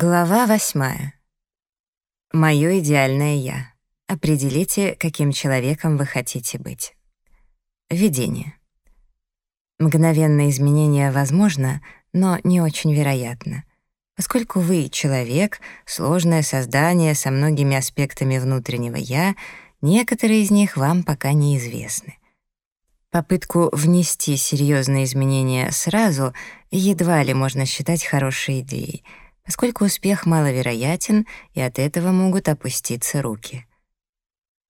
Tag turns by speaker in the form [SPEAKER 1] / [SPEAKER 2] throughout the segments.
[SPEAKER 1] Глава восьмая. Моё идеальное «я». Определите, каким человеком вы хотите быть. Введение. Мгновенное изменение возможно, но не очень вероятно. Поскольку вы — человек, сложное создание со многими аспектами внутреннего «я», некоторые из них вам пока неизвестны. Попытку внести серьезные изменения сразу едва ли можно считать хорошей идеей — поскольку успех маловероятен, и от этого могут опуститься руки.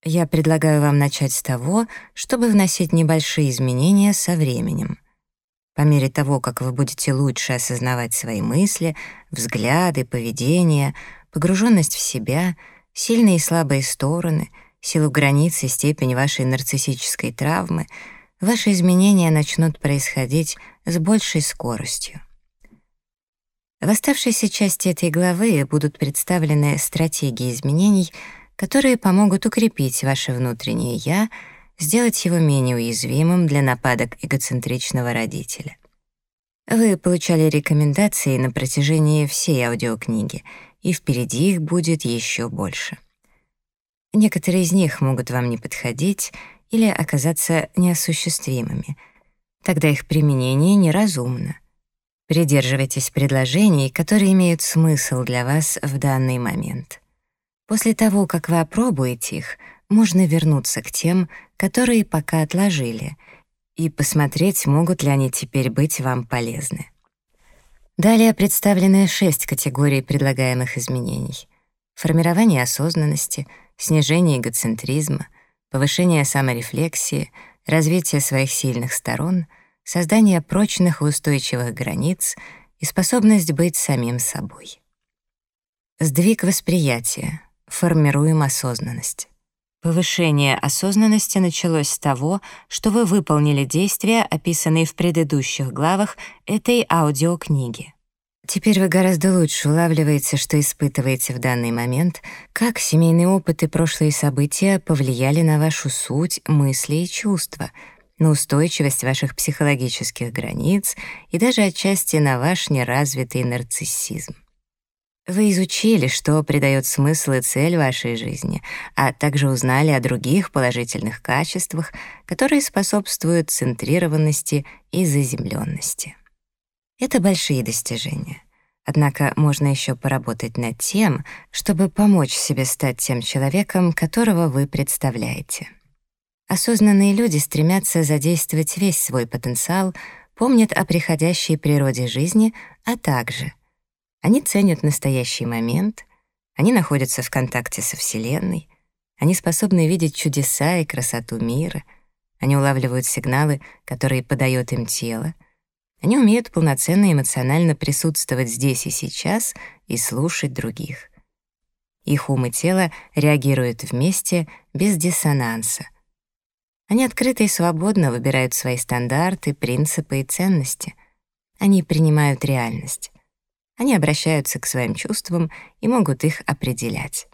[SPEAKER 1] Я предлагаю вам начать с того, чтобы вносить небольшие изменения со временем. По мере того, как вы будете лучше осознавать свои мысли, взгляды, поведение, погруженность в себя, сильные и слабые стороны, силу границ и степень вашей нарциссической травмы, ваши изменения начнут происходить с большей скоростью. В оставшейся части этой главы будут представлены стратегии изменений, которые помогут укрепить ваше внутреннее «я», сделать его менее уязвимым для нападок эгоцентричного родителя. Вы получали рекомендации на протяжении всей аудиокниги, и впереди их будет еще больше. Некоторые из них могут вам не подходить или оказаться неосуществимыми. Тогда их применение неразумно — Придерживайтесь предложений, которые имеют смысл для вас в данный момент. После того, как вы опробуете их, можно вернуться к тем, которые пока отложили, и посмотреть, могут ли они теперь быть вам полезны. Далее представлены шесть категорий предлагаемых изменений. Формирование осознанности, снижение эгоцентризма, повышение саморефлексии, развитие своих сильных сторон — создание прочных и устойчивых границ и способность быть самим собой. Сдвиг восприятия. Формируем осознанность. Повышение осознанности началось с того, что вы выполнили действия, описанные в предыдущих главах этой аудиокниги. Теперь вы гораздо лучше улавливаете, что испытываете в данный момент, как семейный опыт и прошлые события повлияли на вашу суть, мысли и чувства — на устойчивость ваших психологических границ и даже отчасти на ваш неразвитый нарциссизм. Вы изучили, что придает смысл и цель вашей жизни, а также узнали о других положительных качествах, которые способствуют центрированности и заземленности. Это большие достижения. Однако можно еще поработать над тем, чтобы помочь себе стать тем человеком, которого вы представляете. Осознанные люди стремятся задействовать весь свой потенциал, помнят о приходящей природе жизни, а также они ценят настоящий момент, они находятся в контакте со Вселенной, они способны видеть чудеса и красоту мира, они улавливают сигналы, которые подает им тело, они умеют полноценно эмоционально присутствовать здесь и сейчас и слушать других. Их ум и тело реагируют вместе без диссонанса — они открыто и свободно выбирают свои стандарты, принципы и ценности. Они принимают реальность. Они обращаются к своим чувствам и могут их определять.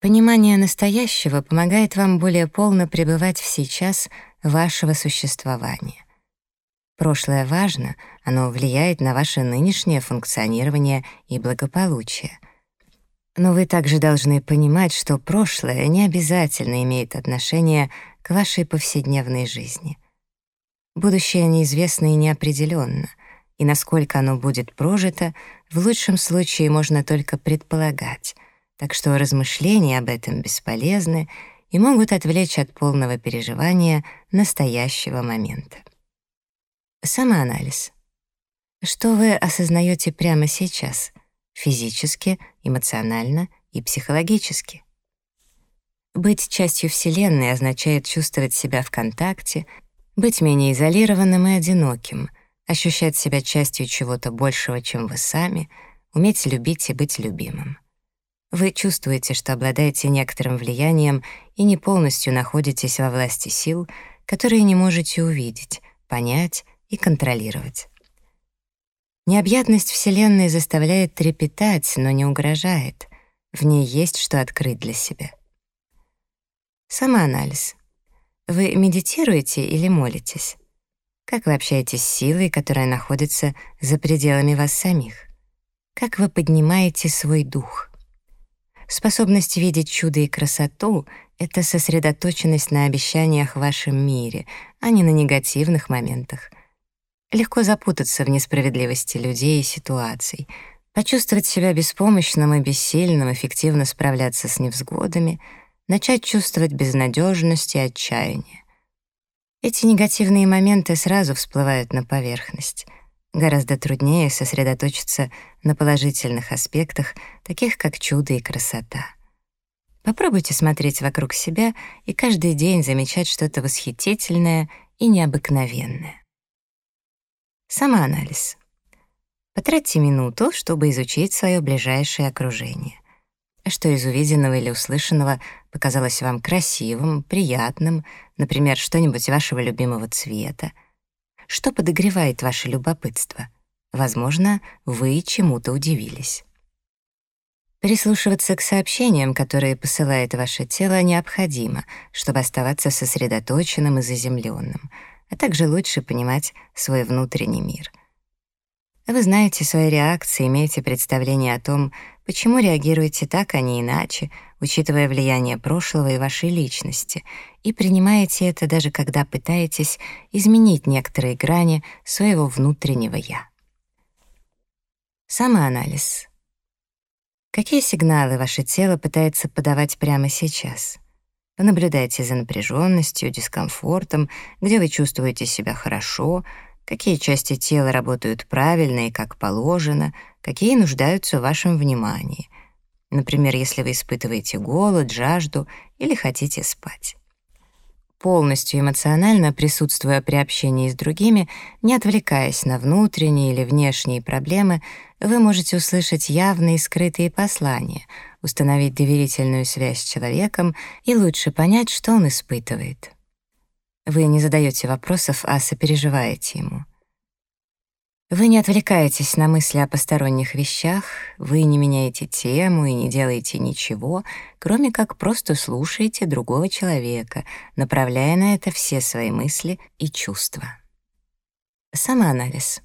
[SPEAKER 1] Понимание настоящего помогает вам более полно пребывать в сейчас вашего существования. Прошлое важно, оно влияет на ваше нынешнее функционирование и благополучие. Но вы также должны понимать, что прошлое не обязательно имеет отношение к вашей повседневной жизни. Будущее неизвестно и неопределенно, и насколько оно будет прожито, в лучшем случае можно только предполагать, так что размышления об этом бесполезны и могут отвлечь от полного переживания настоящего момента. Самоанализ. Что вы осознаете прямо сейчас, физически, эмоционально и психологически? Быть частью Вселенной означает чувствовать себя в контакте, быть менее изолированным и одиноким, ощущать себя частью чего-то большего, чем вы сами, уметь любить и быть любимым. Вы чувствуете, что обладаете некоторым влиянием и не полностью находитесь во власти сил, которые не можете увидеть, понять и контролировать. Необъятность Вселенной заставляет трепетать, но не угрожает. В ней есть что открыть для себя. Самоанализ. Вы медитируете или молитесь? Как вы общаетесь с силой, которая находится за пределами вас самих? как вы поднимаете свой дух. Способность видеть чудо и красоту — это сосредоточенность на обещаниях в вашем мире, а не на негативных моментах. Легко запутаться в несправедливости людей и ситуаций, почувствовать себя беспомощным и бессильным, эффективно справляться с невзгодами, начать чувствовать безнадежность и отчаяние. Эти негативные моменты сразу всплывают на поверхность. Гораздо труднее сосредоточиться на положительных аспектах, таких как чудо и красота. Попробуйте смотреть вокруг себя и каждый день замечать что-то восхитительное и необыкновенное. Самоанализ. Потратьте минуту, чтобы изучить свое ближайшее окружение. Что из увиденного или услышанного показалось вам красивым, приятным, например, что-нибудь вашего любимого цвета? Что подогревает ваше любопытство? Возможно, вы чему-то удивились. Прислушиваться к сообщениям, которые посылает ваше тело, необходимо, чтобы оставаться сосредоточенным и заземленным — а также лучше понимать свой внутренний мир. Вы знаете свои реакции, имеете представление о том, почему реагируете так, а не иначе, учитывая влияние прошлого и вашей личности, и принимаете это даже когда пытаетесь изменить некоторые грани своего внутреннего «я». Самоанализ. Какие сигналы ваше тело пытается подавать прямо сейчас? Понаблюдайте за напряженностью, дискомфортом, где вы чувствуете себя хорошо, какие части тела работают правильно и как положено, какие нуждаются в вашем внимании. Например, если вы испытываете голод, жажду или хотите спать. Полностью эмоционально присутствуя при общении с другими, не отвлекаясь на внутренние или внешние проблемы, вы можете услышать явные скрытые послания — установить доверительную связь с человеком и лучше понять, что он испытывает. Вы не задаете вопросов, а сопереживаете ему. Вы не отвлекаетесь на мысли о посторонних вещах, вы не меняете тему и не делаете ничего, кроме как просто слушаете другого человека, направляя на это все свои мысли и чувства. Самоанализ.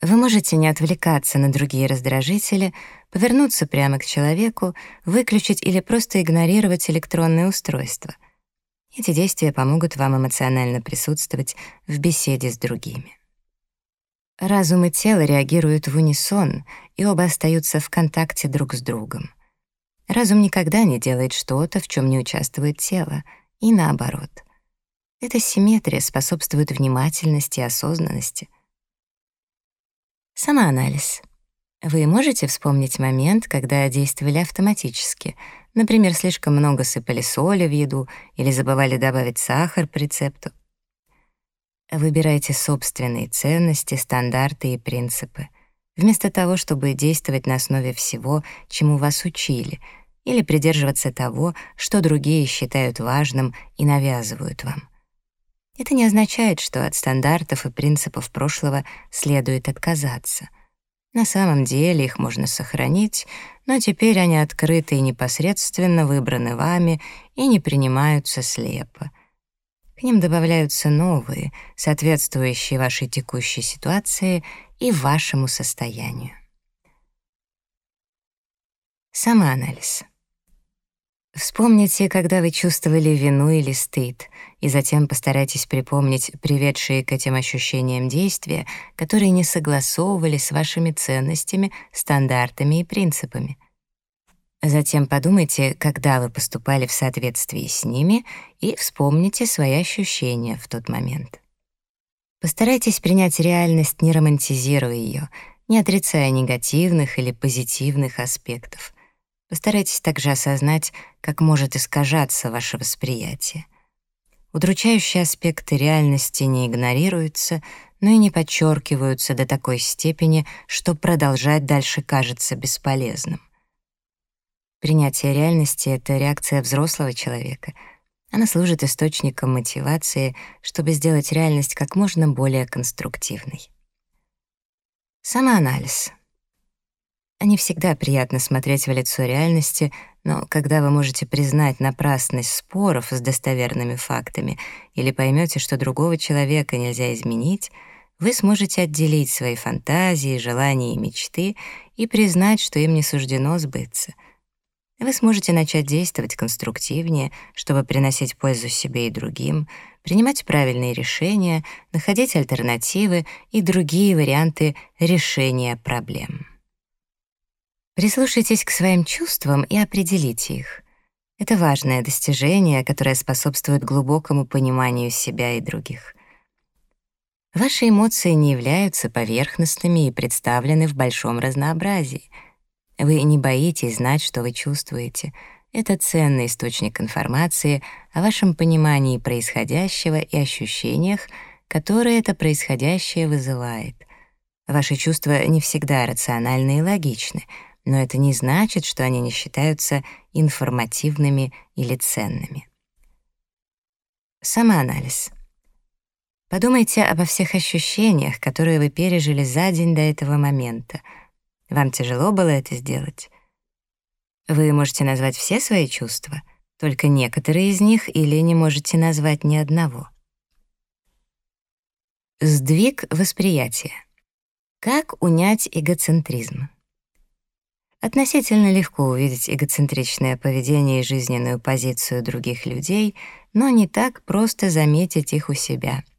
[SPEAKER 1] Вы можете не отвлекаться на другие раздражители, повернуться прямо к человеку, выключить или просто игнорировать электронное устройство. Эти действия помогут вам эмоционально присутствовать в беседе с другими. Разум и тело реагируют в унисон, и оба остаются в контакте друг с другом. Разум никогда не делает что-то, в чем не участвует тело, и наоборот. Эта симметрия способствует внимательности и осознанности — Самоанализ. Вы можете вспомнить момент, когда действовали автоматически, например, слишком много сыпали соли в еду или забывали добавить сахар по рецепту? Выбирайте собственные ценности, стандарты и принципы, вместо того, чтобы действовать на основе всего, чему вас учили, или придерживаться того, что другие считают важным и навязывают вам. Это не означает, что от стандартов и принципов прошлого следует отказаться. На самом деле их можно сохранить, но теперь они открыты и непосредственно выбраны вами и не принимаются слепо. К ним добавляются новые, соответствующие вашей текущей ситуации и вашему состоянию. Самоанализ. Вспомните, когда вы чувствовали вину или стыд, и затем постарайтесь припомнить приведшие к этим ощущениям действия, которые не согласовывали с вашими ценностями, стандартами и принципами. Затем подумайте, когда вы поступали в соответствии с ними, и вспомните свои ощущения в тот момент. Постарайтесь принять реальность, не романтизируя ее, не отрицая негативных или позитивных аспектов. Постарайтесь также осознать, как может искажаться ваше восприятие. Удручающие аспекты реальности не игнорируются, но и не подчеркиваются до такой степени, что продолжать дальше кажется бесполезным. Принятие реальности — это реакция взрослого человека. Она служит источником мотивации, чтобы сделать реальность как можно более конструктивной. Самоанализ — не всегда приятно смотреть в лицо реальности, но когда вы можете признать напрасность споров с достоверными фактами или поймете, что другого человека нельзя изменить, вы сможете отделить свои фантазии, желания и мечты и признать, что им не суждено сбыться. Вы сможете начать действовать конструктивнее, чтобы приносить пользу себе и другим, принимать правильные решения, находить альтернативы и другие варианты решения проблем. Прислушайтесь к своим чувствам и определите их. Это важное достижение, которое способствует глубокому пониманию себя и других. Ваши эмоции не являются поверхностными и представлены в большом разнообразии. Вы не боитесь знать, что вы чувствуете. Это ценный источник информации о вашем понимании происходящего и ощущениях, которые это происходящее вызывает. Ваши чувства не всегда рациональны и логичны, но это не значит, что они не считаются информативными или ценными. Самоанализ — Подумайте обо всех ощущениях, которые вы пережили за день до этого момента. Вам тяжело было это сделать? Вы можете назвать все свои чувства, только некоторые из них или не можете назвать ни одного. Сдвиг восприятия. Как унять эгоцентризм? Относительно легко увидеть эгоцентричное поведение и жизненную позицию других людей, но не так просто заметить их у себя —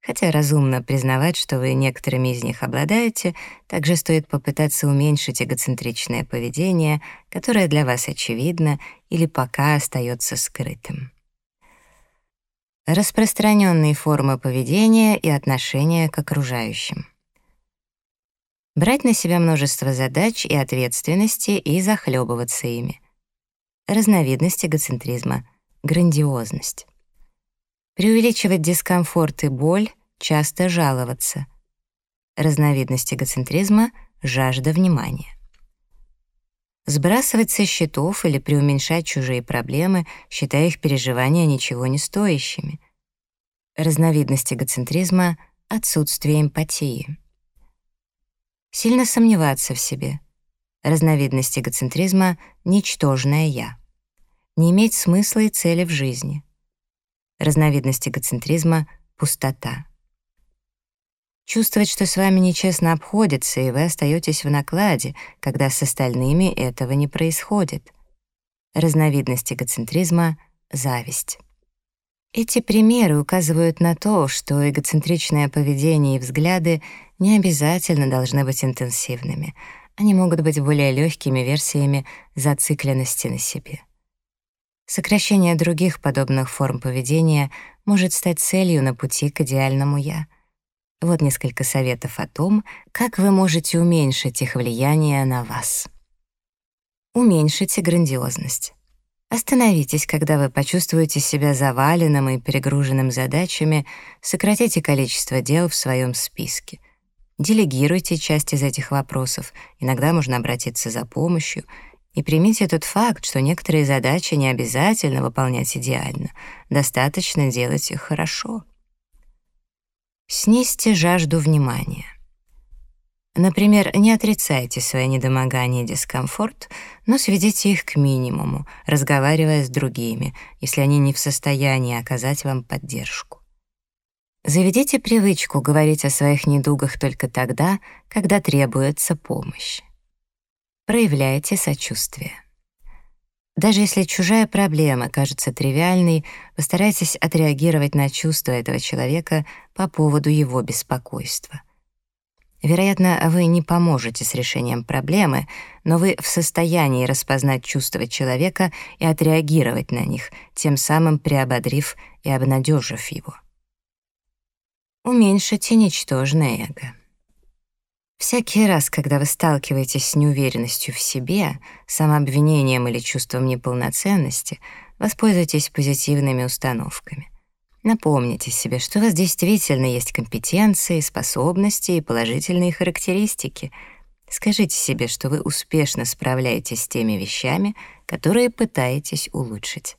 [SPEAKER 1] Хотя разумно признавать, что вы некоторыми из них обладаете, также стоит попытаться уменьшить эгоцентричное поведение, которое для вас очевидно или пока остается скрытым. Распространенные формы поведения и отношения к окружающим. Брать на себя множество задач и ответственности и захлебываться ими. Разновидность эгоцентризма — грандиозность. Преувеличивать дискомфорт и боль, часто жаловаться. Разновидность эгоцентризма — жажда внимания. Сбрасывать со счетов или преуменьшать чужие проблемы, считая их переживания ничего не стоящими. Разновидность эгоцентризма — отсутствие эмпатии. Сильно сомневаться в себе. Разновидность эгоцентризма — ничтожное «я». Не иметь смысла и цели в жизни. Разновидность эгоцентризма — пустота. Чувствовать, что с вами нечестно обходятся, и вы остаетесь в накладе, когда с остальными этого не происходит. Разновидность эгоцентризма — зависть. Эти примеры указывают на то, что эгоцентричное поведение и взгляды не обязательно должны быть интенсивными. Они могут быть более легкими версиями зацикленности на себе. Сокращение других подобных форм поведения может стать целью на пути к идеальному «я». Вот несколько советов о том, как вы можете уменьшить их влияние на вас. Уменьшите грандиозность. Остановитесь, когда вы почувствуете себя заваленным и перегруженным задачами, сократите количество дел в своем списке. Делегируйте часть из этих вопросов, иногда можно обратиться за помощью, и примите тот факт, что некоторые задачи не обязательно выполнять идеально, достаточно делать их хорошо. Снизьте жажду внимания. Например, не отрицайте свои недомогания и дискомфорт, но сведите их к минимуму, разговаривая с другими, если они не в состоянии оказать вам поддержку. Заведите привычку говорить о своих недугах только тогда, когда требуется помощь. Проявляйте сочувствие. Даже если чужая проблема кажется тривиальной, постарайтесь отреагировать на чувства этого человека по поводу его беспокойства. Вероятно, вы не поможете с решением проблемы, но вы в состоянии распознать чувства человека и отреагировать на них, тем самым приободрив и обнадежив его. Уменьшите ничтожное эго. Всякий раз, когда вы сталкиваетесь с неуверенностью в себе, самообвинением или чувством неполноценности, воспользуйтесь позитивными установками. Напомните себе, что у вас действительно есть компетенции, способности и положительные характеристики. Скажите себе, что вы успешно справляетесь с теми вещами, которые пытаетесь улучшить.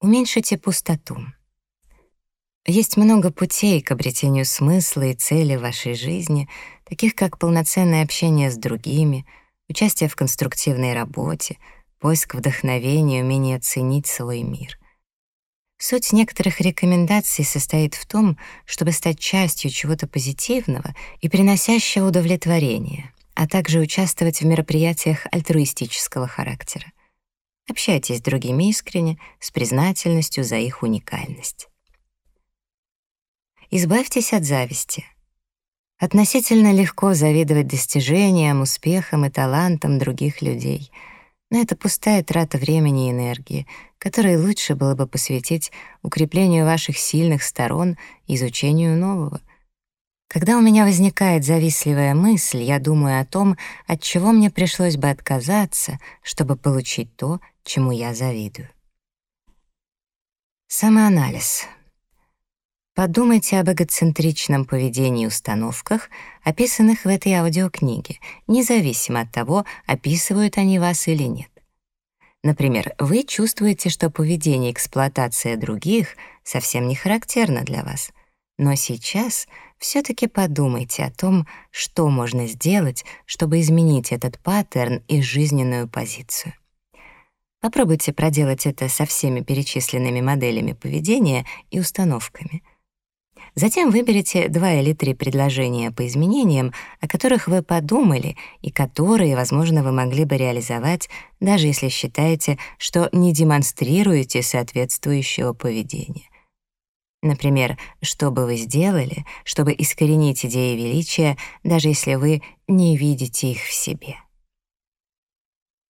[SPEAKER 1] Уменьшите пустоту. Есть много путей к обретению смысла и цели в вашей жизни, таких как полноценное общение с другими, участие в конструктивной работе, поиск вдохновения, умение ценить свой мир. Суть некоторых рекомендаций состоит в том, чтобы стать частью чего-то позитивного и приносящего удовлетворение, а также участвовать в мероприятиях альтруистического характера. Общайтесь с другими искренне, с признательностью за их уникальность. Избавьтесь от зависти. Относительно легко завидовать достижениям, успехам и талантам других людей — но это пустая трата времени и энергии, которые лучше было бы посвятить укреплению ваших сильных сторон и изучению нового. Когда у меня возникает завистливая мысль, я думаю о том, от чего мне пришлось бы отказаться, чтобы получить то, чему я завидую. Самоанализ — Подумайте об эгоцентричном поведении и установках, описанных в этой аудиокниге, независимо от того, описывают они вас или нет. Например, вы чувствуете, что поведение эксплуатация других совсем не характерно для вас. Но сейчас все таки подумайте о том, что можно сделать, чтобы изменить этот паттерн и жизненную позицию. Попробуйте проделать это со всеми перечисленными моделями поведения и установками — Затем выберите два или три предложения по изменениям, о которых вы подумали и которые, возможно, вы могли бы реализовать, даже если считаете, что не демонстрируете соответствующего поведения. Например, что бы вы сделали, чтобы искоренить идеи величия, даже если вы не видите их в себе.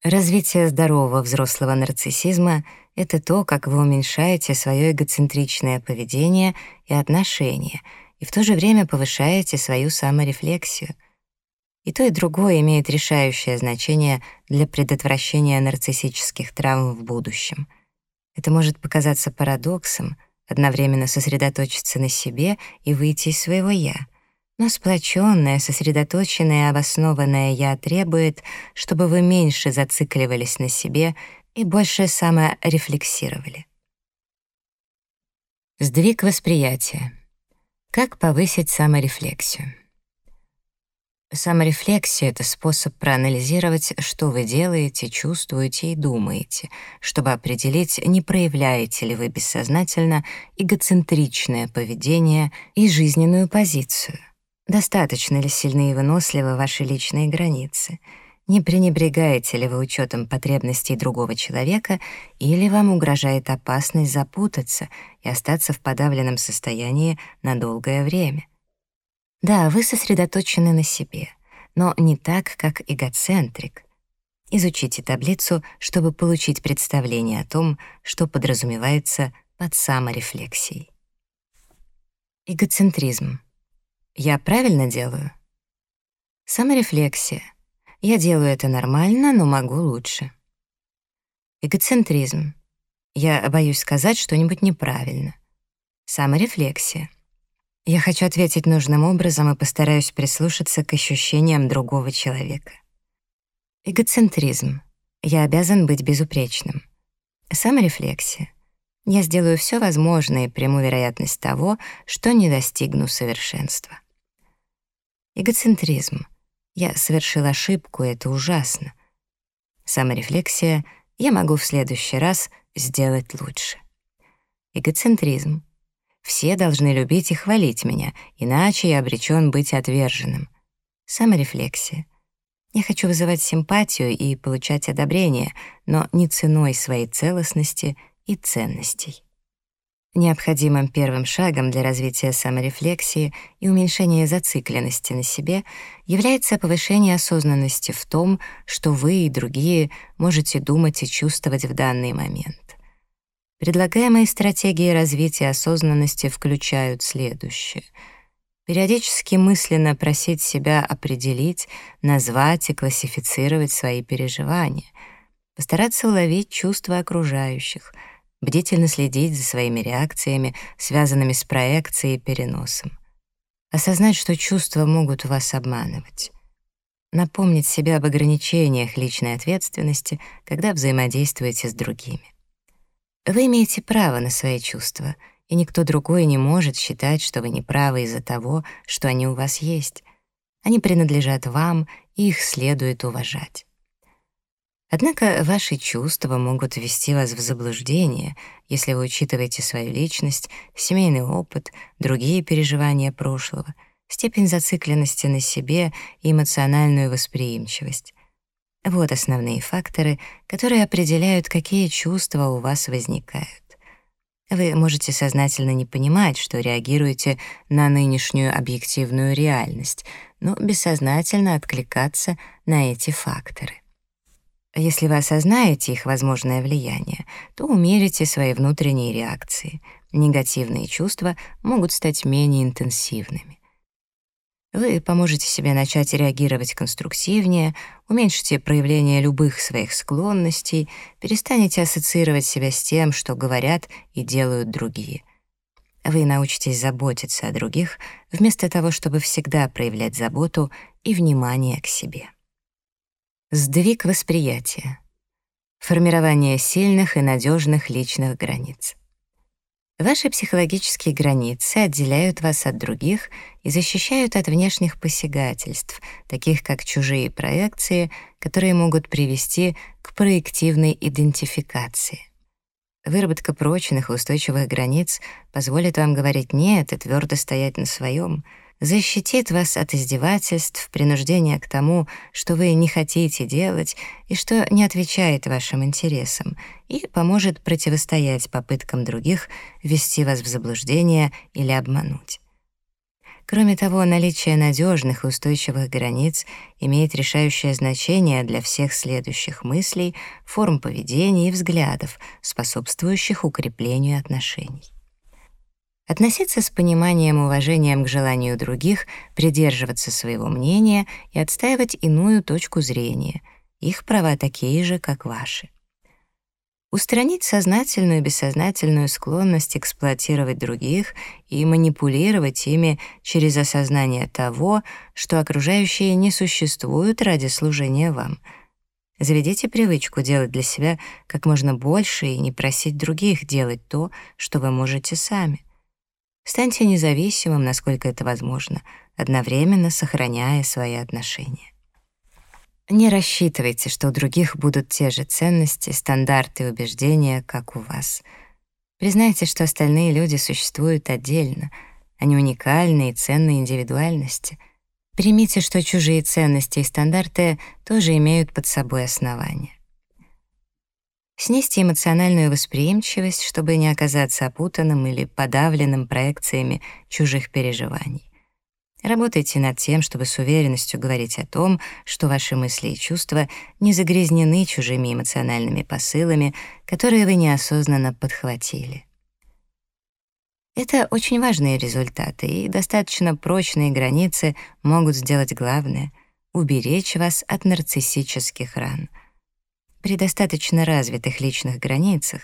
[SPEAKER 1] Развитие здорового взрослого нарциссизма — это то, как вы уменьшаете свое эгоцентричное поведение и отношения, и в то же время повышаете свою саморефлексию. И то, и другое имеет решающее значение для предотвращения нарциссических травм в будущем. Это может показаться парадоксом — одновременно сосредоточиться на себе и выйти из своего «я», но сплоченное, сосредоточенное обоснованное «я» требует, чтобы вы меньше зацикливались на себе и больше саморефлексировали. Сдвиг восприятия. Как повысить саморефлексию? Саморефлексия — это способ проанализировать, что вы делаете, чувствуете и думаете, чтобы определить, не проявляете ли вы бессознательно эгоцентричное поведение и жизненную позицию. Достаточно ли сильны и выносливы ваши личные границы? Не пренебрегаете ли вы учетом потребностей другого человека или вам угрожает опасность запутаться и остаться в подавленном состоянии на долгое время? Да, вы сосредоточены на себе, но не так, как эгоцентрик. Изучите таблицу, чтобы получить представление о том, что подразумевается под саморефлексией. Эгоцентризм — я правильно делаю? Саморефлексия. Я делаю это нормально, но могу лучше. Эгоцентризм. Я боюсь сказать что-нибудь неправильно. Саморефлексия. Я хочу ответить нужным образом и постараюсь прислушаться к ощущениям другого человека. Эгоцентризм. Я обязан быть безупречным. Саморефлексия. Я сделаю все возможное и приму вероятность того, что не достигну совершенства. Эгоцентризм. Я совершил ошибку, это ужасно. Саморефлексия. Я могу в следующий раз сделать лучше. Эгоцентризм. Все должны любить и хвалить меня, иначе я обречен быть отверженным. Саморефлексия. Я хочу вызывать симпатию и получать одобрение, но не ценой своей целостности и ценностей. Необходимым первым шагом для развития саморефлексии и уменьшения зацикленности на себе является повышение осознанности в том, что вы и другие можете думать и чувствовать в данный момент. Предлагаемые стратегии развития осознанности включают следующее. Периодически мысленно просить себя определить, назвать и классифицировать свои переживания, постараться уловить чувства окружающих — бдительно следить за своими реакциями, связанными с проекцией и переносом. Осознать, что чувства могут вас обманывать. Напомнить себе об ограничениях личной ответственности, когда взаимодействуете с другими. Вы имеете право на свои чувства, и никто другой не может считать, что вы не правы из-за того, что они у вас есть. Они принадлежат вам, и их следует уважать. Однако ваши чувства могут ввести вас в заблуждение, если вы учитываете свою личность, семейный опыт, другие переживания прошлого, степень зацикленности на себе и эмоциональную восприимчивость. Вот основные факторы, которые определяют, какие чувства у вас возникают. Вы можете сознательно не понимать, что реагируете на нынешнюю объективную реальность, но бессознательно откликаться на эти факторы. Если вы осознаете их возможное влияние, то умерите свои внутренние реакции. Негативные чувства могут стать менее интенсивными. Вы поможете себе начать реагировать конструктивнее, уменьшите проявление любых своих склонностей, перестанете ассоциировать себя с тем, что говорят и делают другие. Вы научитесь заботиться о других, вместо того, чтобы всегда проявлять заботу и внимание к себе. Сдвиг восприятия. Формирование сильных и надежных личных границ. Ваши психологические границы отделяют вас от других и защищают от внешних посягательств, таких как чужие проекции, которые могут привести к проективной идентификации. Выработка прочных и устойчивых границ позволит вам говорить «нет» и твердо стоять на своем — защитит вас от издевательств, принуждения к тому, что вы не хотите делать и что не отвечает вашим интересам, и поможет противостоять попыткам других ввести вас в заблуждение или обмануть. Кроме того, наличие надежных и устойчивых границ имеет решающее значение для всех следующих мыслей, форм поведения и взглядов, способствующих укреплению отношений. Относиться с пониманием и уважением к желанию других, придерживаться своего мнения и отстаивать иную точку зрения. Их права такие же, как ваши. Устранить сознательную и бессознательную склонность эксплуатировать других и манипулировать ими через осознание того, что окружающие не существуют ради служения вам. Заведите привычку делать для себя как можно больше и не просить других делать то, что вы можете сами. Станьте независимым, насколько это возможно, одновременно сохраняя свои отношения. Не рассчитывайте, что у других будут те же ценности, стандарты и убеждения, как у вас. Признайте, что остальные люди существуют отдельно, они уникальны и ценные индивидуальности. Примите, что чужие ценности и стандарты тоже имеют под собой основания снизьте эмоциональную восприимчивость, чтобы не оказаться опутанным или подавленным проекциями чужих переживаний. Работайте над тем, чтобы с уверенностью говорить о том, что ваши мысли и чувства не загрязнены чужими эмоциональными посылами, которые вы неосознанно подхватили. Это очень важные результаты, и достаточно прочные границы могут сделать главное — уберечь вас от нарциссических ран — при достаточно развитых личных границах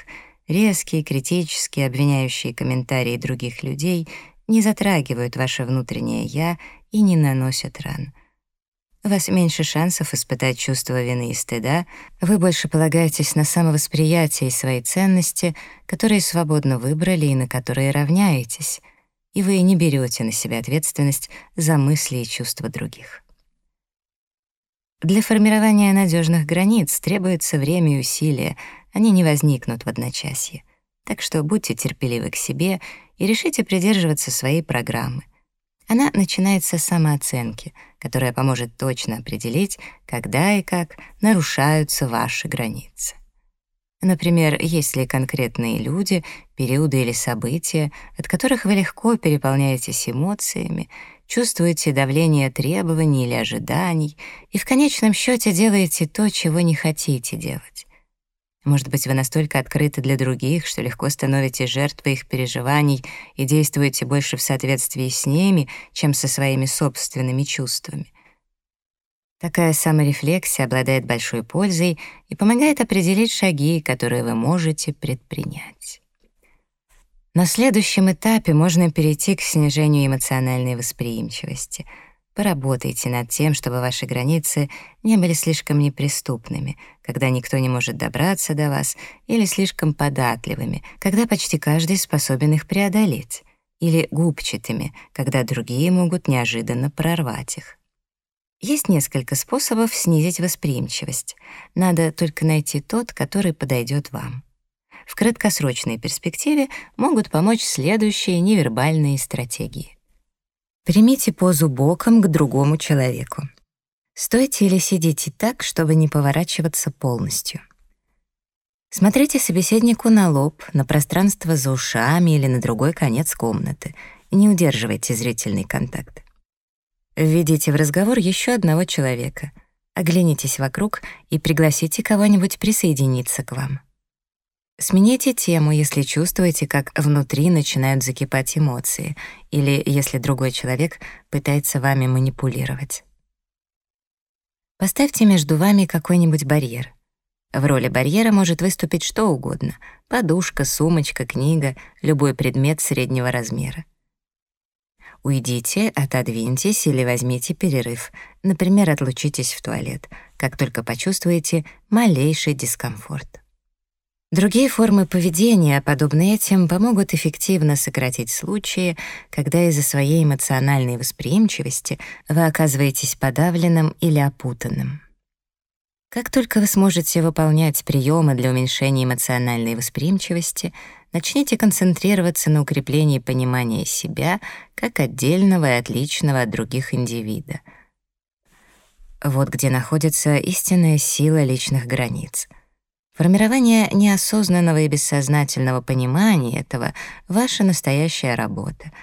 [SPEAKER 1] резкие, критические, обвиняющие комментарии других людей не затрагивают ваше внутреннее «я» и не наносят ран. У вас меньше шансов испытать чувство вины и стыда, вы больше полагаетесь на самовосприятие и свои ценности, которые свободно выбрали и на которые равняетесь, и вы не берете на себя ответственность за мысли и чувства других. Для формирования надежных границ требуется время и усилия, они не возникнут в одночасье. Так что будьте терпеливы к себе и решите придерживаться своей программы. Она начинается с самооценки, которая поможет точно определить, когда и как нарушаются ваши границы. Например, есть ли конкретные люди, периоды или события, от которых вы легко переполняетесь эмоциями чувствуете давление требований или ожиданий и в конечном счете делаете то, чего не хотите делать. Может быть, вы настолько открыты для других, что легко становитесь жертвой их переживаний и действуете больше в соответствии с ними, чем со своими собственными чувствами. Такая саморефлексия обладает большой пользой и помогает определить шаги, которые вы можете предпринять. На следующем этапе можно перейти к снижению эмоциональной восприимчивости. Поработайте над тем, чтобы ваши границы не были слишком неприступными, когда никто не может добраться до вас, или слишком податливыми, когда почти каждый способен их преодолеть, или губчатыми, когда другие могут неожиданно прорвать их. Есть несколько способов снизить восприимчивость. Надо только найти тот, который подойдет вам. В краткосрочной перспективе могут помочь следующие невербальные стратегии. Примите позу боком к другому человеку. Стойте или сидите так, чтобы не поворачиваться полностью. Смотрите собеседнику на лоб, на пространство за ушами или на другой конец комнаты не удерживайте зрительный контакт. Введите в разговор еще одного человека. Оглянитесь вокруг и пригласите кого-нибудь присоединиться к вам. Смените тему, если чувствуете, как внутри начинают закипать эмоции, или если другой человек пытается вами манипулировать. Поставьте между вами какой-нибудь барьер. В роли барьера может выступить что угодно — подушка, сумочка, книга, любой предмет среднего размера. Уйдите, отодвиньтесь или возьмите перерыв. Например, отлучитесь в туалет, как только почувствуете малейший дискомфорт. Другие формы поведения, подобные этим, помогут эффективно сократить случаи, когда из-за своей эмоциональной восприимчивости вы оказываетесь подавленным или опутанным. Как только вы сможете выполнять приемы для уменьшения эмоциональной восприимчивости, начните концентрироваться на укреплении понимания себя как отдельного и отличного от других индивида. Вот где находится истинная сила личных границ. Формирование неосознанного и бессознательного понимания этого — ваша настоящая работа —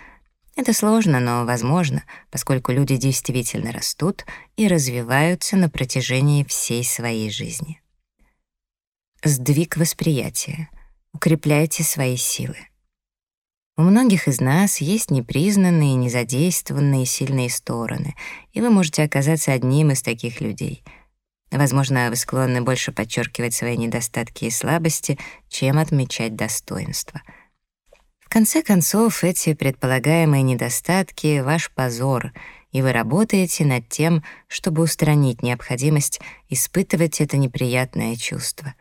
[SPEAKER 1] это сложно, но возможно, поскольку люди действительно растут и развиваются на протяжении всей своей жизни. Сдвиг восприятия. Укрепляйте свои силы. У многих из нас есть непризнанные, незадействованные сильные стороны, и вы можете оказаться одним из таких людей. Возможно, вы склонны больше подчеркивать свои недостатки и слабости, чем отмечать достоинства — конце концов, эти предполагаемые недостатки — ваш позор, и вы работаете над тем, чтобы устранить необходимость испытывать это неприятное чувство.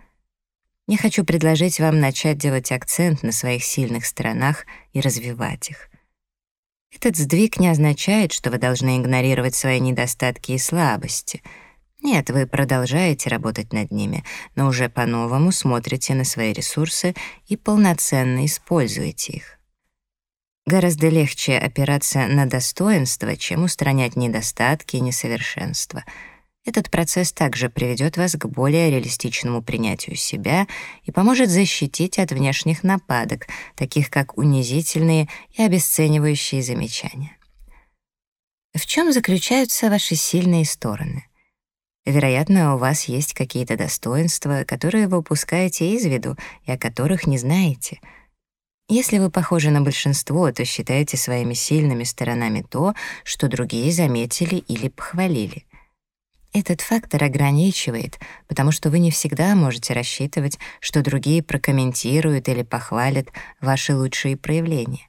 [SPEAKER 1] Я хочу предложить вам начать делать акцент на своих сильных сторонах и развивать их. Этот сдвиг не означает, что вы должны игнорировать свои недостатки и слабости — нет, вы продолжаете работать над ними, но уже по-новому смотрите на свои ресурсы и полноценно используете их. Гораздо легче опираться на достоинства, чем устранять недостатки и несовершенства. Этот процесс также приведет вас к более реалистичному принятию себя и поможет защитить от внешних нападок, таких как унизительные и обесценивающие замечания. В чем заключаются ваши сильные стороны? Вероятно, у вас есть какие-то достоинства, которые вы упускаете из виду и о которых не знаете. Если вы похожи на большинство, то считаете своими сильными сторонами то, что другие заметили или похвалили. Этот фактор ограничивает, потому что вы не всегда можете рассчитывать, что другие прокомментируют или похвалят ваши лучшие проявления.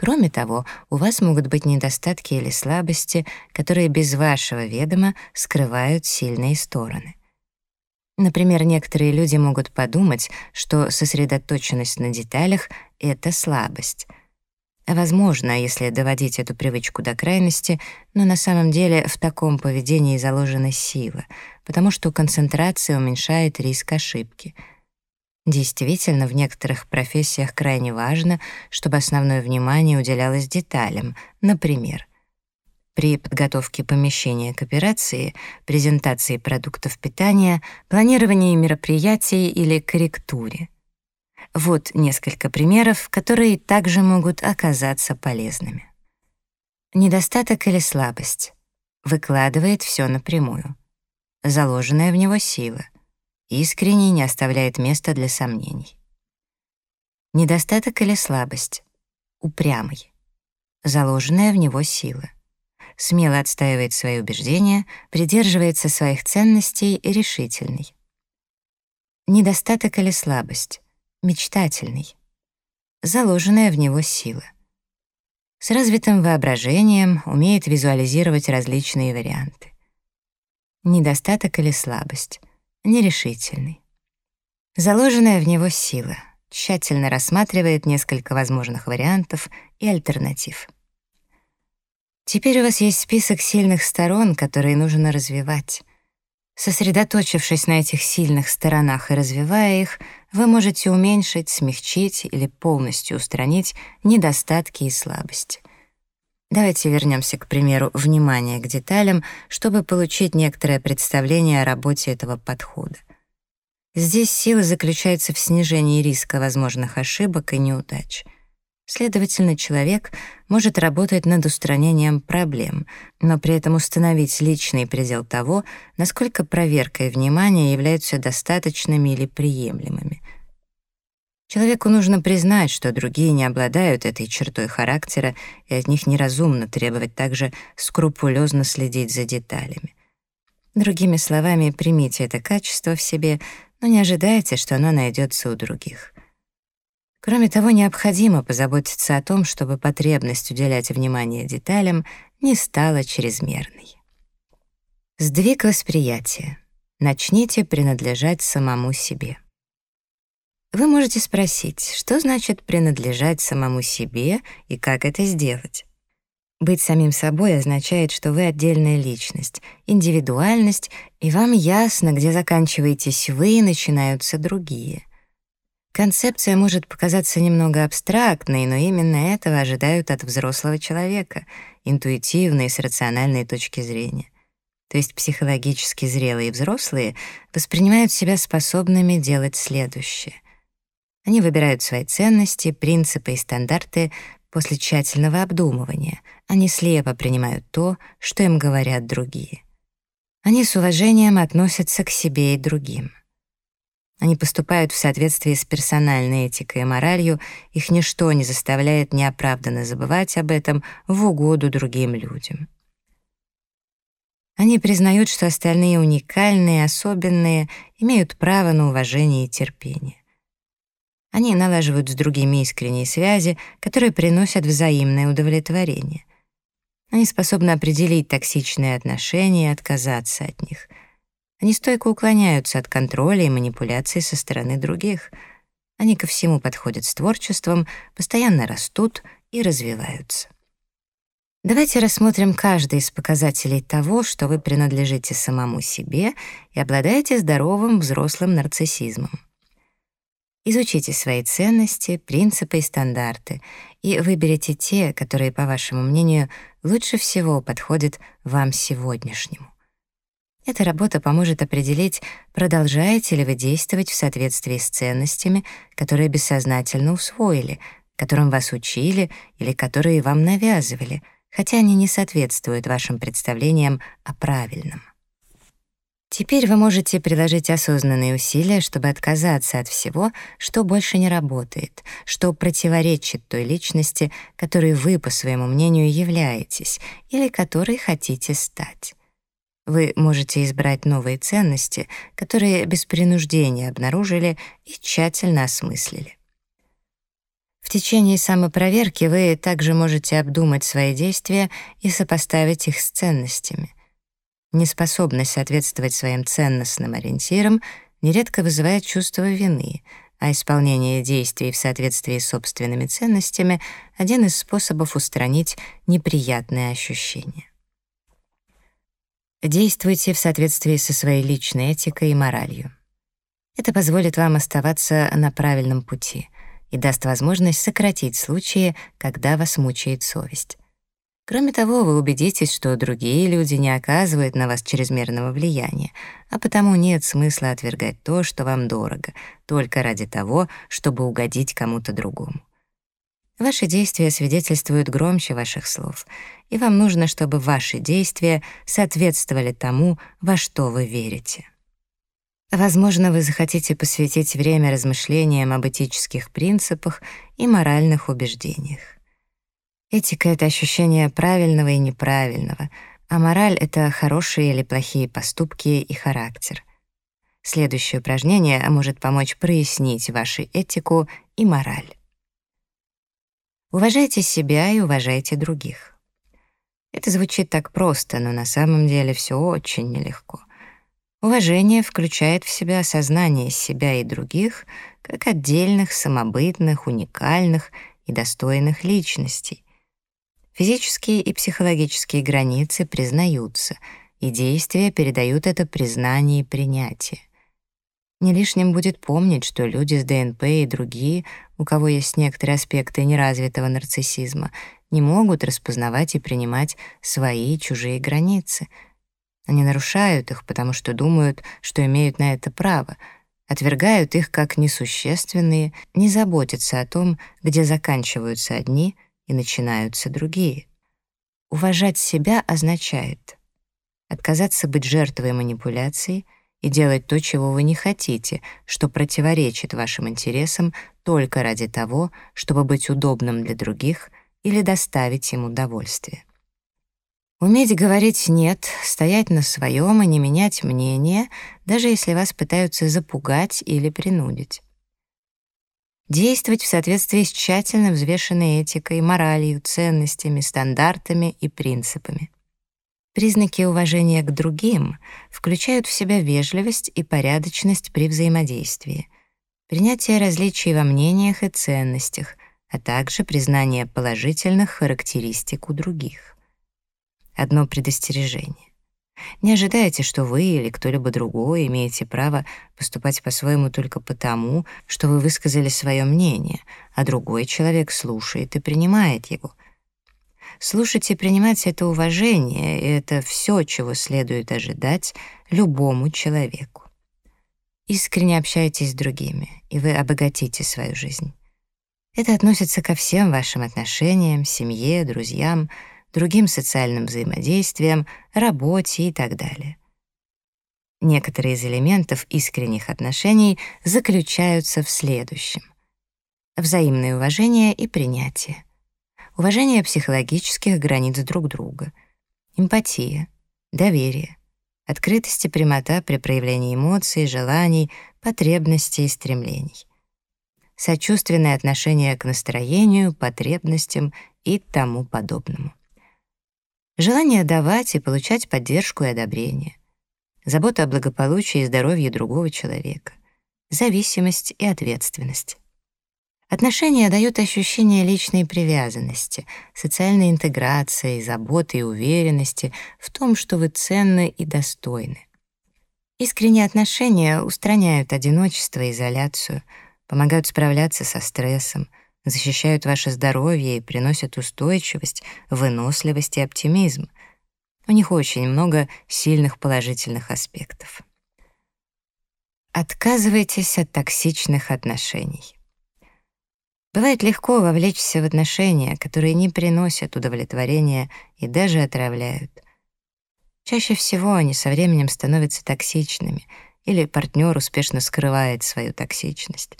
[SPEAKER 1] Кроме того, у вас могут быть недостатки или слабости, которые без вашего ведома скрывают сильные стороны. Например, некоторые люди могут подумать, что сосредоточенность на деталях — это слабость. Возможно, если доводить эту привычку до крайности, но на самом деле в таком поведении заложена сила, потому что концентрация уменьшает риск ошибки — Действительно, в некоторых профессиях крайне важно, чтобы основное внимание уделялось деталям. Например, при подготовке помещения к операции, презентации продуктов питания, планировании мероприятий или корректуре. Вот несколько примеров, которые также могут оказаться полезными. Недостаток или слабость. Выкладывает все напрямую. Заложенная в него сила — искренний, не оставляет места для сомнений. Недостаток или слабость? Упрямый. Заложенная в него сила. Смело отстаивает свои убеждения, придерживается своих ценностей и решительный. Недостаток или слабость? Мечтательный. Заложенная в него сила. С развитым воображением умеет визуализировать различные варианты. Недостаток или слабость? Нерешительный. Заложенная в него сила тщательно рассматривает несколько возможных вариантов и альтернатив. Теперь у вас есть список сильных сторон, которые нужно развивать. Сосредоточившись на этих сильных сторонах и развивая их, вы можете уменьшить, смягчить или полностью устранить недостатки и слабости. Давайте вернемся, к примеру, внимания к деталям, чтобы получить некоторое представление о работе этого подхода. Здесь сила заключается в снижении риска возможных ошибок и неудач. Следовательно, человек может работать над устранением проблем, но при этом установить личный предел того, насколько проверка и внимание являются достаточными или приемлемыми — Человеку нужно признать, что другие не обладают этой чертой характера, и от них неразумно требовать также скрупулезно следить за деталями. Другими словами, примите это качество в себе, но не ожидайте, что оно найдется у других. Кроме того, необходимо позаботиться о том, чтобы потребность уделять внимание деталям не стала чрезмерной. Сдвиг восприятия. Начните принадлежать самому себе. Вы можете спросить, что значит принадлежать самому себе и как это сделать? Быть самим собой означает, что вы отдельная личность, индивидуальность, и вам ясно, где заканчиваетесь вы и начинаются другие. Концепция может показаться немного абстрактной, но именно этого ожидают от взрослого человека, интуитивной с рациональной точки зрения. То есть психологически зрелые взрослые воспринимают себя способными делать следующее — они выбирают свои ценности, принципы и стандарты после тщательного обдумывания. Они слепо принимают то, что им говорят другие. Они с уважением относятся к себе и другим. Они поступают в соответствии с персональной этикой и моралью, их ничто не заставляет неоправданно забывать об этом в угоду другим людям. Они признают, что остальные уникальные, особенные, имеют право на уважение и терпение. Они налаживают с другими искренние связи, которые приносят взаимное удовлетворение. Они способны определить токсичные отношения и отказаться от них. Они стойко уклоняются от контроля и манипуляций со стороны других. Они ко всему подходят с творчеством, постоянно растут и развиваются. Давайте рассмотрим каждый из показателей того, что вы принадлежите самому себе и обладаете здоровым взрослым нарциссизмом. Изучите свои ценности, принципы и стандарты и выберите те, которые, по вашему мнению, лучше всего подходят вам сегодняшнему. Эта работа поможет определить, продолжаете ли вы действовать в соответствии с ценностями, которые бессознательно усвоили, которым вас учили или которые вам навязывали, хотя они не соответствуют вашим представлениям о правильном. Теперь вы можете приложить осознанные усилия, чтобы отказаться от всего, что больше не работает, что противоречит той личности, которой вы, по своему мнению, являетесь или которой хотите стать. Вы можете избрать новые ценности, которые без принуждения обнаружили и тщательно осмыслили. В течение самопроверки вы также можете обдумать свои действия и сопоставить их с ценностями — Неспособность соответствовать своим ценностным ориентирам нередко вызывает чувство вины, а исполнение действий в соответствии с собственными ценностями — один из способов устранить неприятные ощущения. Действуйте в соответствии со своей личной этикой и моралью. Это позволит вам оставаться на правильном пути и даст возможность сократить случаи, когда вас мучает совесть. Кроме того, вы убедитесь, что другие люди не оказывают на вас чрезмерного влияния, а потому нет смысла отвергать то, что вам дорого, только ради того, чтобы угодить кому-то другому. Ваши действия свидетельствуют громче ваших слов, и вам нужно, чтобы ваши действия соответствовали тому, во что вы верите. Возможно, вы захотите посвятить время размышлениям об этических принципах и моральных убеждениях. Этика — это ощущение правильного и неправильного, а мораль — это хорошие или плохие поступки и характер. Следующее упражнение может помочь прояснить вашу этику и мораль. Уважайте себя и уважайте других. Это звучит так просто, но на самом деле все очень нелегко. Уважение включает в себя осознание себя и других как отдельных, самобытных, уникальных и достойных личностей. Физические и психологические границы признаются, и действия передают это признание и принятие. Не лишним будет помнить, что люди с ДНП и другие, у кого есть некоторые аспекты неразвитого нарциссизма, не могут распознавать и принимать свои и чужие границы. Они нарушают их, потому что думают, что имеют на это право, отвергают их как несущественные, не заботятся о том, где заканчиваются одни и начинаются другие. Уважать себя означает отказаться быть жертвой манипуляций — и делать то, чего вы не хотите, что противоречит вашим интересам только ради того, чтобы быть удобным для других или доставить им удовольствие. Уметь говорить «нет», стоять на своем и не менять мнение, даже если вас пытаются запугать или принудить. Действовать в соответствии с тщательно взвешенной этикой, моралью, ценностями, стандартами и принципами. Признаки уважения к другим включают в себя вежливость и порядочность при взаимодействии, принятие различий во мнениях и ценностях, а также признание положительных характеристик у других. Одно предостережение. Не ожидайте, что вы или кто-либо другой имеете право поступать по-своему только потому, что вы высказали свое мнение, а другой человек слушает и принимает его — Слушать и принимать это уважение — это все, чего следует ожидать любому человеку. Искренне общайтесь с другими, и вы обогатите свою жизнь. Это относится ко всем вашим отношениям, семье, друзьям, другим социальным взаимодействиям, работе и так далее. Некоторые из элементов искренних отношений заключаются в следующем. Взаимное уважение и принятие уважение психологических границ друг друга, эмпатия, доверие, открытость и прямота при проявлении эмоций, желаний, потребностей и стремлений, сочувственное отношение к настроению, потребностям и тому подобному. Желание давать и получать поддержку и одобрение, забота о благополучии и здоровье другого человека, зависимость и ответственность. Отношения дают ощущение личной привязанности, социальной интеграции, заботы и уверенности в том, что вы ценны и достойны. Искренние отношения устраняют одиночество и изоляцию, помогают справляться со стрессом, защищают ваше здоровье и приносят устойчивость, выносливость и оптимизм. У них очень много сильных положительных аспектов. Отказывайтесь от токсичных отношений. Бывает легко вовлечься в отношения, которые не приносят удовлетворения и даже отравляют. Чаще всего они со временем становятся токсичными, или партнер успешно скрывает свою токсичность.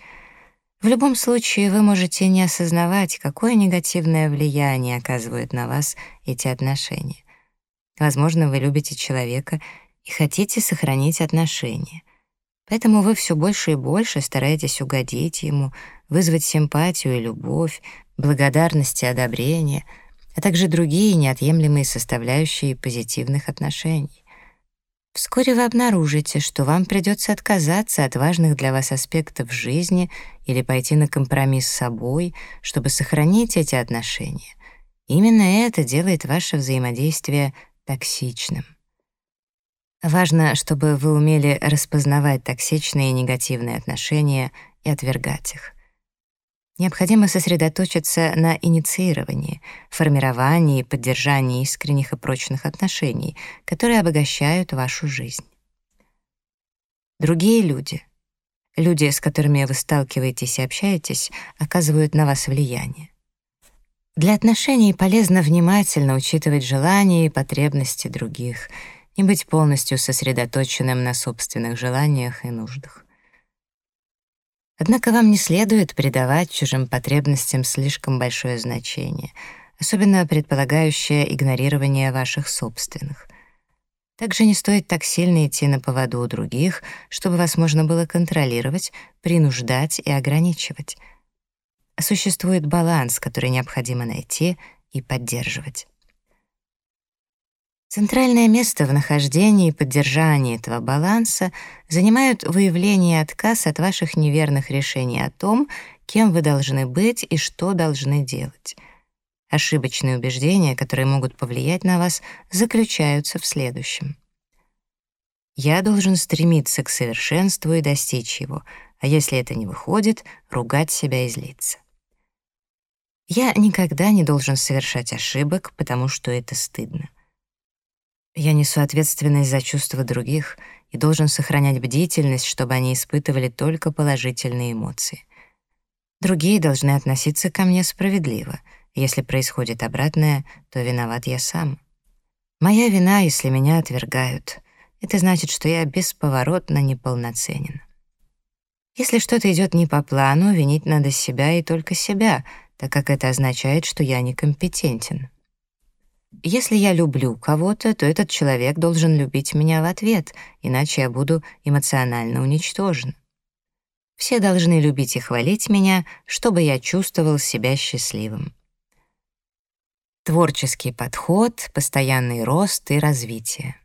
[SPEAKER 1] В любом случае вы можете не осознавать, какое негативное влияние оказывают на вас эти отношения. Возможно, вы любите человека и хотите сохранить отношения. Поэтому вы все больше и больше стараетесь угодить ему, вызвать симпатию и любовь, благодарность и одобрение, а также другие неотъемлемые составляющие позитивных отношений. Вскоре вы обнаружите, что вам придется отказаться от важных для вас аспектов жизни или пойти на компромисс с собой, чтобы сохранить эти отношения. Именно это делает ваше взаимодействие токсичным. Важно, чтобы вы умели распознавать токсичные и негативные отношения и отвергать их. Необходимо сосредоточиться на инициировании, формировании и поддержании искренних и прочных отношений, которые обогащают вашу жизнь. Другие люди, люди, с которыми вы сталкиваетесь и общаетесь, оказывают на вас влияние. Для отношений полезно внимательно учитывать желания и потребности других — не быть полностью сосредоточенным на собственных желаниях и нуждах. Однако вам не следует придавать чужим потребностям слишком большое значение, особенно предполагающее игнорирование ваших собственных. Также не стоит так сильно идти на поводу у других, чтобы вас можно было контролировать, принуждать и ограничивать. Существует баланс, который необходимо найти и поддерживать. Центральное место в нахождении и поддержании этого баланса занимают выявление и отказ от ваших неверных решений о том, кем вы должны быть и что должны делать, Ошибочные убеждения, которые могут повлиять на вас, заключаются в следующем. Я должен стремиться к совершенству и достичь его, а если это не выходит, ругать себя и злиться. Я никогда не должен совершать ошибок, потому что это стыдно. Я несу ответственность за чувства других и должен сохранять бдительность, чтобы они испытывали только положительные эмоции. Другие должны относиться ко мне справедливо. Если происходит обратное, то виноват я сам. Моя вина, если меня отвергают. Это значит, что я бесповоротно неполноценен. Если что-то идет не по плану, винить надо себя и только себя, так как это означает, что я некомпетентен. Если я люблю кого-то, то этот человек должен любить меня в ответ, иначе я буду эмоционально уничтожен. Все должны любить и хвалить меня, чтобы я чувствовал себя счастливым. Творческий подход, постоянный рост и развитие.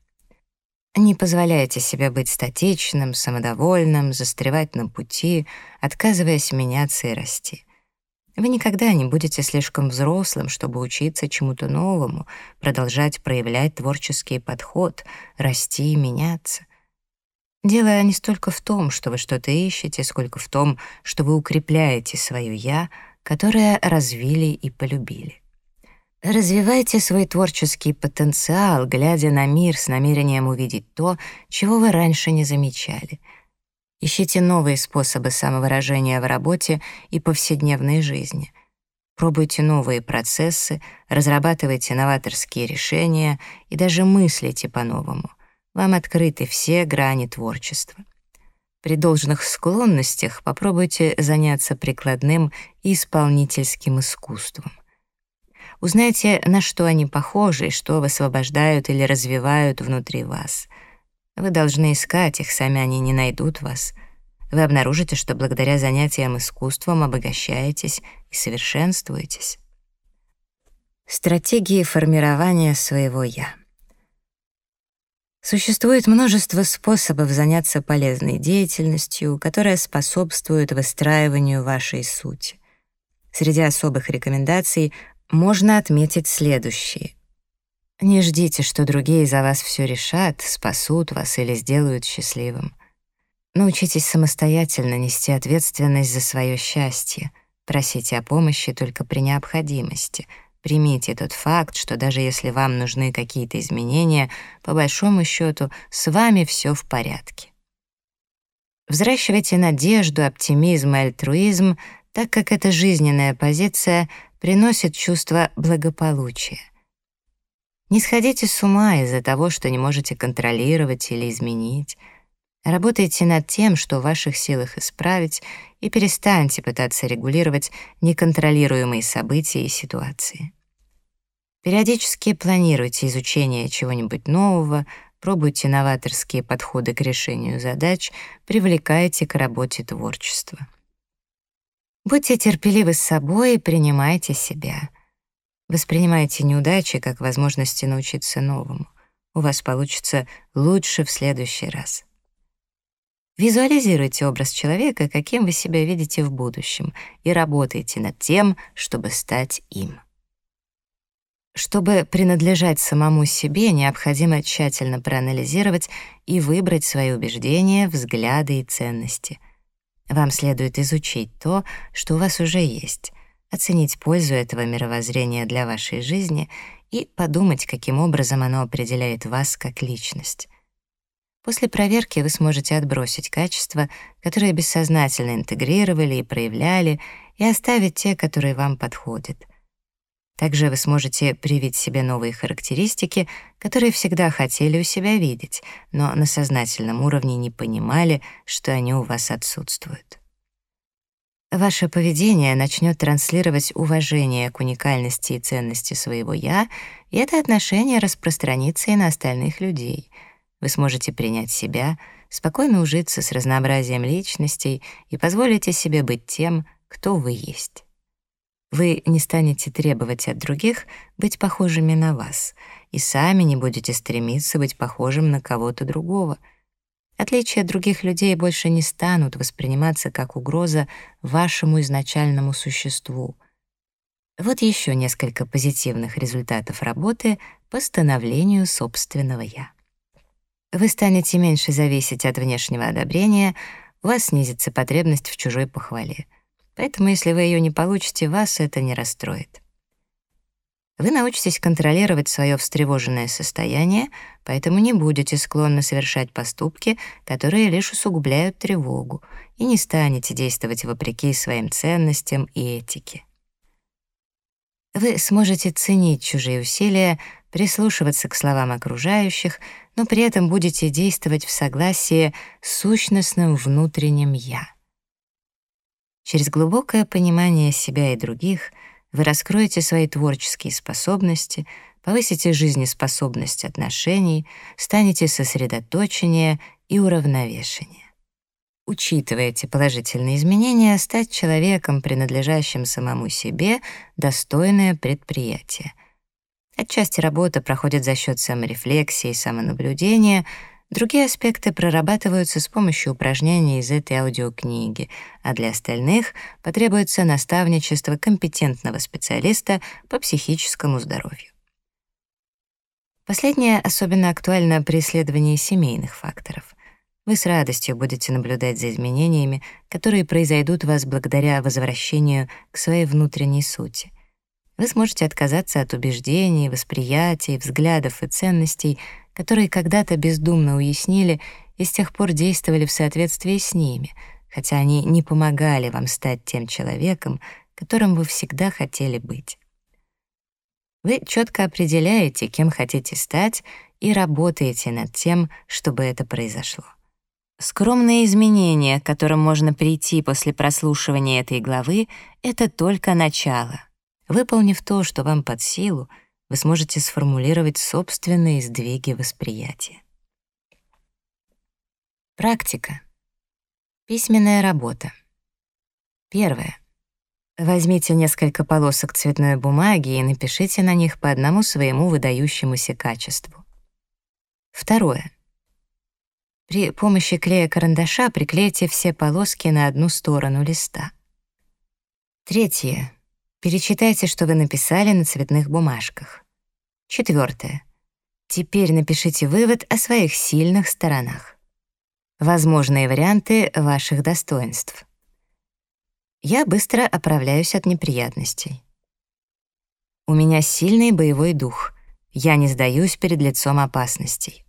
[SPEAKER 1] Не позволяйте себе быть статичным, самодовольным, застревать на пути, отказываясь меняться и расти. Вы никогда не будете слишком взрослым, чтобы учиться чему-то новому, продолжать проявлять творческий подход, расти и меняться. Дело не столько в том, что вы что-то ищете, сколько в том, что вы укрепляете свое «я», которое развили и полюбили. Развивайте свой творческий потенциал, глядя на мир с намерением увидеть то, чего вы раньше не замечали — Ищите новые способы самовыражения в работе и повседневной жизни. Пробуйте новые процессы, разрабатывайте новаторские решения и даже мыслите по-новому. Вам открыты все грани творчества. При должных склонностях попробуйте заняться прикладным и исполнительским искусством. Узнайте, на что они похожи и что высвобождают или развивают внутри вас — вы должны искать их, сами они не найдут вас. Вы обнаружите, что благодаря занятиям искусством обогащаетесь и совершенствуетесь. Стратегии формирования своего «я». Существует множество способов заняться полезной деятельностью, которая способствует выстраиванию вашей сути. Среди особых рекомендаций можно отметить следующие. Не ждите, что другие за вас все решат, спасут вас или сделают счастливым. Научитесь самостоятельно нести ответственность за свое счастье. Просите о помощи только при необходимости. Примите тот факт, что даже если вам нужны какие-то изменения, по большому счету с вами все в порядке. Взращивайте надежду, оптимизм и альтруизм, так как эта жизненная позиция приносит чувство благополучия. Не сходите с ума из-за того, что не можете контролировать или изменить. Работайте над тем, что в ваших силах исправить, и перестаньте пытаться регулировать неконтролируемые события и ситуации. Периодически планируйте изучение чего-нибудь нового, пробуйте новаторские подходы к решению задач, привлекайте к работе творчества. Будьте терпеливы с собой и принимайте себя. Воспринимайте неудачи как возможности научиться новому. У вас получится лучше в следующий раз. Визуализируйте образ человека, каким вы себя видите в будущем, и работайте над тем, чтобы стать им. Чтобы принадлежать самому себе, необходимо тщательно проанализировать и выбрать свои убеждения, взгляды и ценности. Вам следует изучить то, что у вас уже есть — оценить пользу этого мировоззрения для вашей жизни и подумать, каким образом оно определяет вас как личность. После проверки вы сможете отбросить качества, которые бессознательно интегрировали и проявляли, и оставить те, которые вам подходят. Также вы сможете привить себе новые характеристики, которые всегда хотели у себя видеть, но на сознательном уровне не понимали, что они у вас отсутствуют. Ваше поведение начнет транслировать уважение к уникальности и ценности своего «я», и это отношение распространится и на остальных людей. Вы сможете принять себя, спокойно ужиться с разнообразием личностей и позволите себе быть тем, кто вы есть. Вы не станете требовать от других быть похожими на вас, и сами не будете стремиться быть похожим на кого-то другого — Отличия от других людей больше не станут восприниматься как угроза вашему изначальному существу. Вот еще несколько позитивных результатов работы по становлению собственного «я». Вы станете меньше зависеть от внешнего одобрения, у вас снизится потребность в чужой похвале. Поэтому, если вы ее не получите, вас это не расстроит. Вы научитесь контролировать свое встревоженное состояние, поэтому не будете склонны совершать поступки, которые лишь усугубляют тревогу, и не станете действовать вопреки своим ценностям и этике. Вы сможете ценить чужие усилия, прислушиваться к словам окружающих, но при этом будете действовать в согласии с сущностным внутренним «я». Через глубокое понимание себя и других — вы раскроете свои творческие способности, повысите жизнеспособность отношений, станете сосредоточеннее и уравновешеннее. Учитывая эти положительные изменения, стать человеком, принадлежащим самому себе, достойное предприятие. Отчасти работа проходит за счет саморефлексии и самонаблюдения — Другие аспекты прорабатываются с помощью упражнений из этой аудиокниги, а для остальных потребуется наставничество компетентного специалиста по психическому здоровью. Последнее особенно актуально при исследовании семейных факторов. Вы с радостью будете наблюдать за изменениями, которые произойдут у вас благодаря возвращению к своей внутренней сути. Вы сможете отказаться от убеждений, восприятий, взглядов и ценностей — которые когда-то бездумно уяснили и с тех пор действовали в соответствии с ними, хотя они не помогали вам стать тем человеком, которым вы всегда хотели быть. Вы четко определяете, кем хотите стать, и работаете над тем, чтобы это произошло. Скромные изменения, к которым можно прийти после прослушивания этой главы, это только начало. Выполнив то, что вам под силу — вы сможете сформулировать собственные сдвиги восприятия. Практика. Письменная работа. Первое. Возьмите несколько полосок цветной бумаги и напишите на них по одному своему выдающемуся качеству. Второе. При помощи клея-карандаша приклейте все полоски на одну сторону листа. Третье. Перечитайте, что вы написали на цветных бумажках. Четвертое. Теперь напишите вывод о своих сильных сторонах. Возможные варианты ваших достоинств. Я быстро оправляюсь от неприятностей. У меня сильный боевой дух. Я не сдаюсь перед лицом опасностей.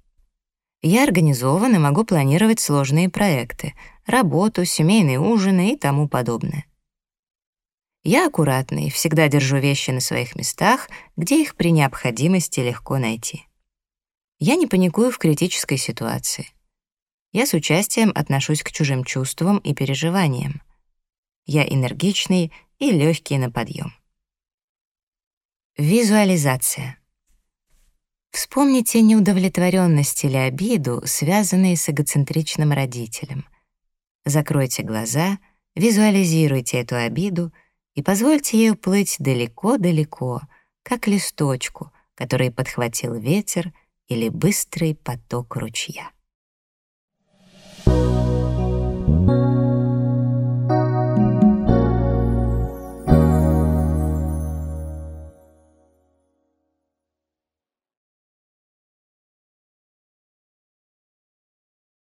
[SPEAKER 1] Я организован и могу планировать сложные проекты, работу, семейные ужины и тому подобное. Я аккуратный, всегда держу вещи на своих местах, где их при необходимости легко найти. Я не паникую в критической ситуации. Я с участием отношусь к чужим чувствам и переживаниям. Я энергичный и легкий на подъем. Визуализация. Вспомните неудовлетворенность или обиду, связанные с эгоцентричным родителем. Закройте глаза, визуализируйте эту обиду — и позвольте ей уплыть далеко-далеко, как листочку, который подхватил ветер или быстрый поток ручья.